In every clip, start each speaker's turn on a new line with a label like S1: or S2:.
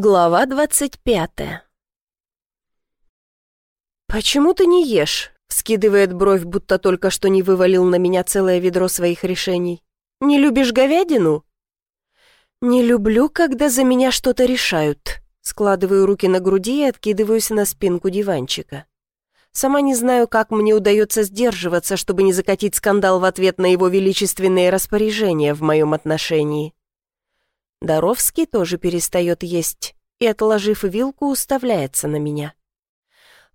S1: Глава двадцать пятая. «Почему ты не ешь?» — скидывает бровь, будто только что не вывалил на меня целое ведро своих решений. «Не любишь говядину?» «Не люблю, когда за меня что-то решают». Складываю руки на груди и откидываюсь на спинку диванчика. Сама не знаю, как мне удается сдерживаться, чтобы не закатить скандал в ответ на его величественные распоряжения в моем отношении. Доровский тоже перестает есть и, отложив вилку, уставляется на меня.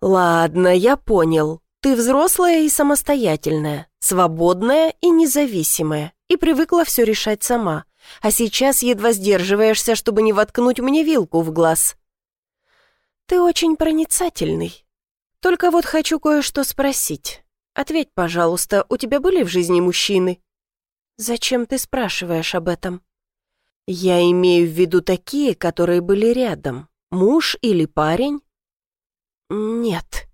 S1: «Ладно, я понял. Ты взрослая и самостоятельная, свободная и независимая, и привыкла все решать сама, а сейчас едва сдерживаешься, чтобы не воткнуть мне вилку в глаз». «Ты очень проницательный. Только вот хочу кое-что спросить. Ответь, пожалуйста, у тебя были в жизни мужчины?» «Зачем ты спрашиваешь об этом?» Я имею в виду такие, которые были рядом. Муж или парень? Нет.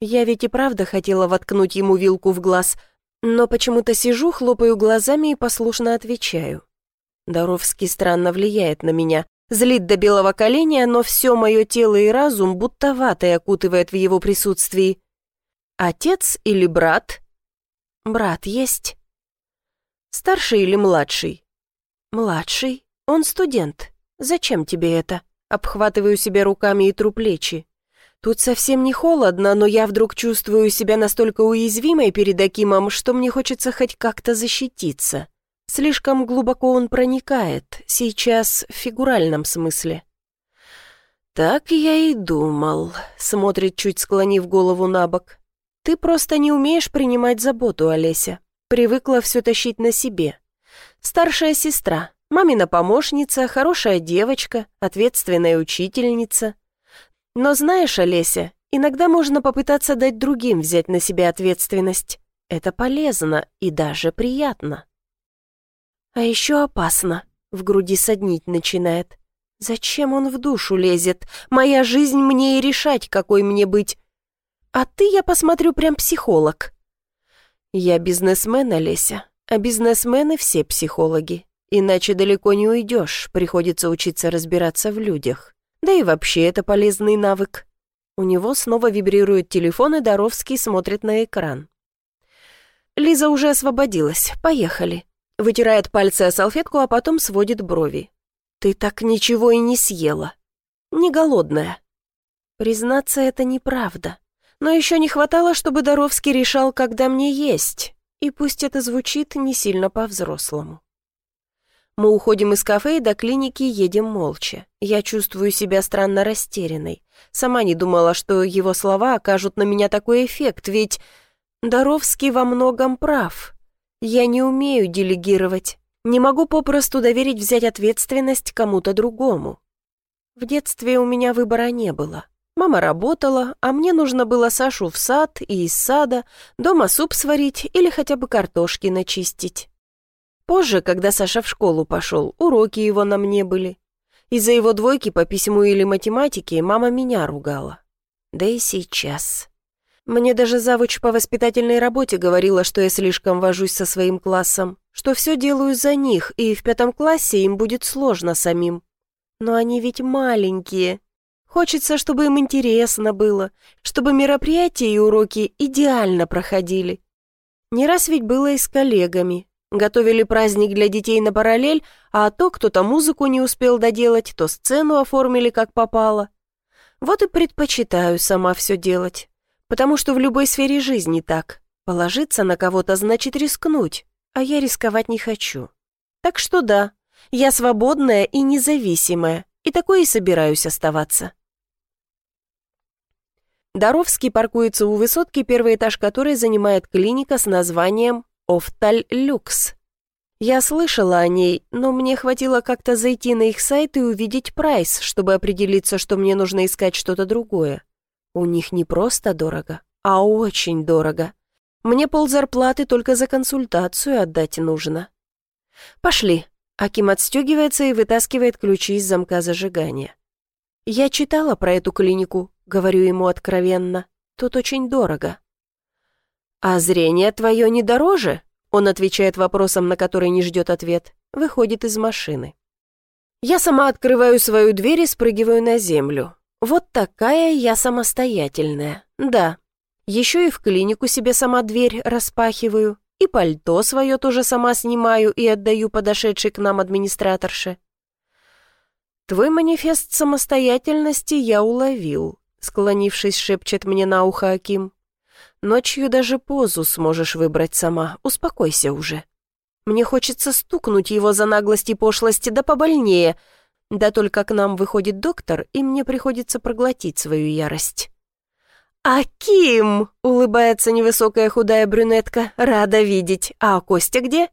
S1: Я ведь и правда хотела воткнуть ему вилку в глаз, но почему-то сижу, хлопаю глазами и послушно отвечаю. Доровский странно влияет на меня, злит до белого коленя, но все мое тело и разум будто ватой окутывает в его присутствии. Отец или брат? Брат есть? Старший или младший? «Младший? Он студент. Зачем тебе это?» Обхватываю себя руками и тру плечи. Тут совсем не холодно, но я вдруг чувствую себя настолько уязвимой перед Акимом, что мне хочется хоть как-то защититься. Слишком глубоко он проникает, сейчас в фигуральном смысле. «Так я и думал», — смотрит, чуть склонив голову на бок. «Ты просто не умеешь принимать заботу, Олеся. Привыкла все тащить на себе. Старшая сестра, мамина помощница, хорошая девочка, ответственная учительница. Но знаешь, Олеся, иногда можно попытаться дать другим взять на себя ответственность. Это полезно и даже приятно. А еще опасно. В груди соднить начинает. Зачем он в душу лезет? Моя жизнь мне и решать, какой мне быть. А ты, я посмотрю, прям психолог. Я бизнесмен, Олеся, а бизнесмены все психологи. Иначе далеко не уйдешь, приходится учиться разбираться в людях. Да и вообще это полезный навык. У него снова вибрирует телефон, и Доровский смотрит на экран. Лиза уже освободилась. Поехали. Вытирает пальцы о салфетку, а потом сводит брови. Ты так ничего и не съела. Не голодная. Признаться, это неправда. Но еще не хватало, чтобы Доровский решал, когда мне есть. И пусть это звучит не сильно по-взрослому. Мы уходим из кафе и до клиники едем молча. Я чувствую себя странно растерянной. Сама не думала, что его слова окажут на меня такой эффект, ведь Доровский во многом прав. Я не умею делегировать. Не могу попросту доверить взять ответственность кому-то другому. В детстве у меня выбора не было. Мама работала, а мне нужно было Сашу в сад и из сада, дома суп сварить или хотя бы картошки начистить. Позже, когда Саша в школу пошел, уроки его на мне были. Из-за его двойки по письму или математике мама меня ругала. Да и сейчас. Мне даже завуч по воспитательной работе говорила, что я слишком вожусь со своим классом, что все делаю за них, и в пятом классе им будет сложно самим. Но они ведь маленькие, Хочется, чтобы им интересно было, чтобы мероприятия и уроки идеально проходили. Не раз ведь было и с коллегами. Готовили праздник для детей на параллель, а то кто-то музыку не успел доделать, то сцену оформили как попало. Вот и предпочитаю сама все делать. Потому что в любой сфере жизни так. Положиться на кого-то значит рискнуть, а я рисковать не хочу. Так что да, я свободная и независимая, и такой и собираюсь оставаться. Доровский паркуется у высотки, первый этаж которой занимает клиника с названием «Офталь Люкс». Я слышала о ней, но мне хватило как-то зайти на их сайт и увидеть прайс, чтобы определиться, что мне нужно искать что-то другое. У них не просто дорого, а очень дорого. Мне ползарплаты только за консультацию отдать нужно. Пошли. Аким отстегивается и вытаскивает ключи из замка зажигания. Я читала про эту клинику, Говорю ему откровенно. Тут очень дорого. «А зрение твое не дороже?» Он отвечает вопросом, на который не ждет ответ. Выходит из машины. Я сама открываю свою дверь и спрыгиваю на землю. Вот такая я самостоятельная. Да. Еще и в клинику себе сама дверь распахиваю, и пальто свое тоже сама снимаю и отдаю подошедшей к нам администраторше. Твой манифест самостоятельности я уловил, склонившись, шепчет мне на ухо Аким. Ночью даже позу сможешь выбрать сама, успокойся уже. Мне хочется стукнуть его за наглость и пошлость, да побольнее. Да только к нам выходит доктор, и мне приходится проглотить свою ярость. «Аким!» — улыбается невысокая худая брюнетка. «Рада видеть. А Костя где?»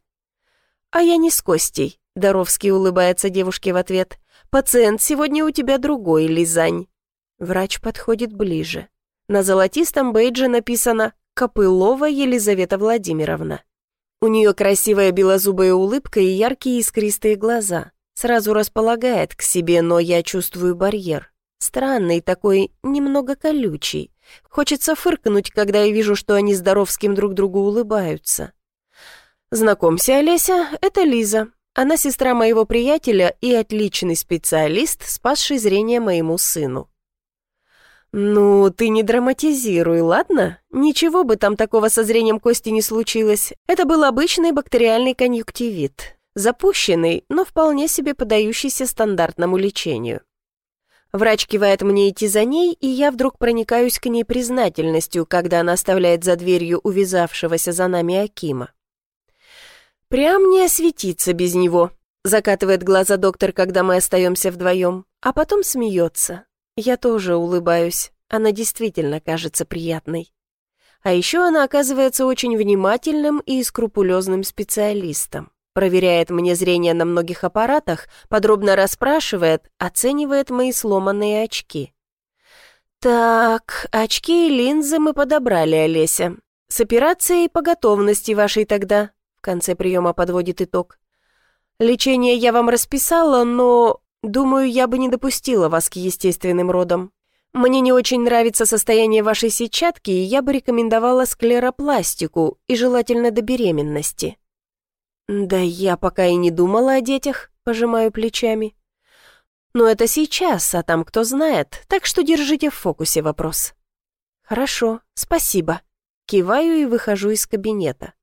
S1: «А я не с Костей», — Доровский улыбается девушке в ответ. «Пациент сегодня у тебя другой, Лизань». Врач подходит ближе. На золотистом бейдже написано «Копылова Елизавета Владимировна». У нее красивая белозубая улыбка и яркие искристые глаза. Сразу располагает к себе, но я чувствую барьер. Странный такой, немного колючий. Хочется фыркнуть, когда я вижу, что они с Доровским друг другу улыбаются. Знакомься, Олеся, это Лиза. Она сестра моего приятеля и отличный специалист, спасший зрение моему сыну. «Ну, ты не драматизируй, ладно? Ничего бы там такого со зрением Кости не случилось. Это был обычный бактериальный конъюнктивит. Запущенный, но вполне себе подающийся стандартному лечению. Врач кивает мне идти за ней, и я вдруг проникаюсь к ней признательностью, когда она оставляет за дверью увязавшегося за нами Акима. «Прям не осветиться без него», — закатывает глаза доктор, когда мы остаемся вдвоем, а потом смеется. Я тоже улыбаюсь. Она действительно кажется приятной. А еще она оказывается очень внимательным и скрупулезным специалистом. Проверяет мне зрение на многих аппаратах, подробно расспрашивает, оценивает мои сломанные очки. «Так, очки и линзы мы подобрали, Олеся. С операцией по готовности вашей тогда», в конце приема подводит итог. «Лечение я вам расписала, но Думаю, я бы не допустила вас к естественным родам. Мне не очень нравится состояние вашей сетчатки, и я бы рекомендовала склеропластику, и желательно до беременности». «Да я пока и не думала о детях», — пожимаю плечами. «Но это сейчас, а там кто знает, так что держите в фокусе вопрос». «Хорошо, спасибо». Киваю и выхожу из кабинета.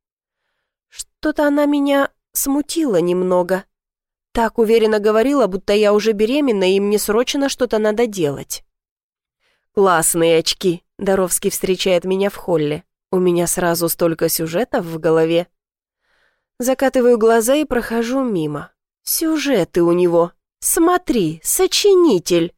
S1: Что-то она меня смутила немного. Так уверенно говорила, будто я уже беременна, и мне срочно что-то надо делать. «Классные очки!» — Доровский встречает меня в холле. У меня сразу столько сюжетов в голове. Закатываю глаза и прохожу мимо. Сюжеты у него. Смотри, сочинитель.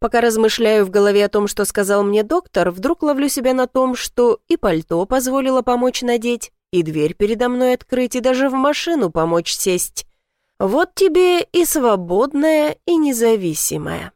S1: Пока размышляю в голове о том, что сказал мне доктор, вдруг ловлю себя на том, что и пальто позволило помочь надеть, и дверь передо мной открыть, и даже в машину помочь сесть. Вот тебе и свободная, и независимая.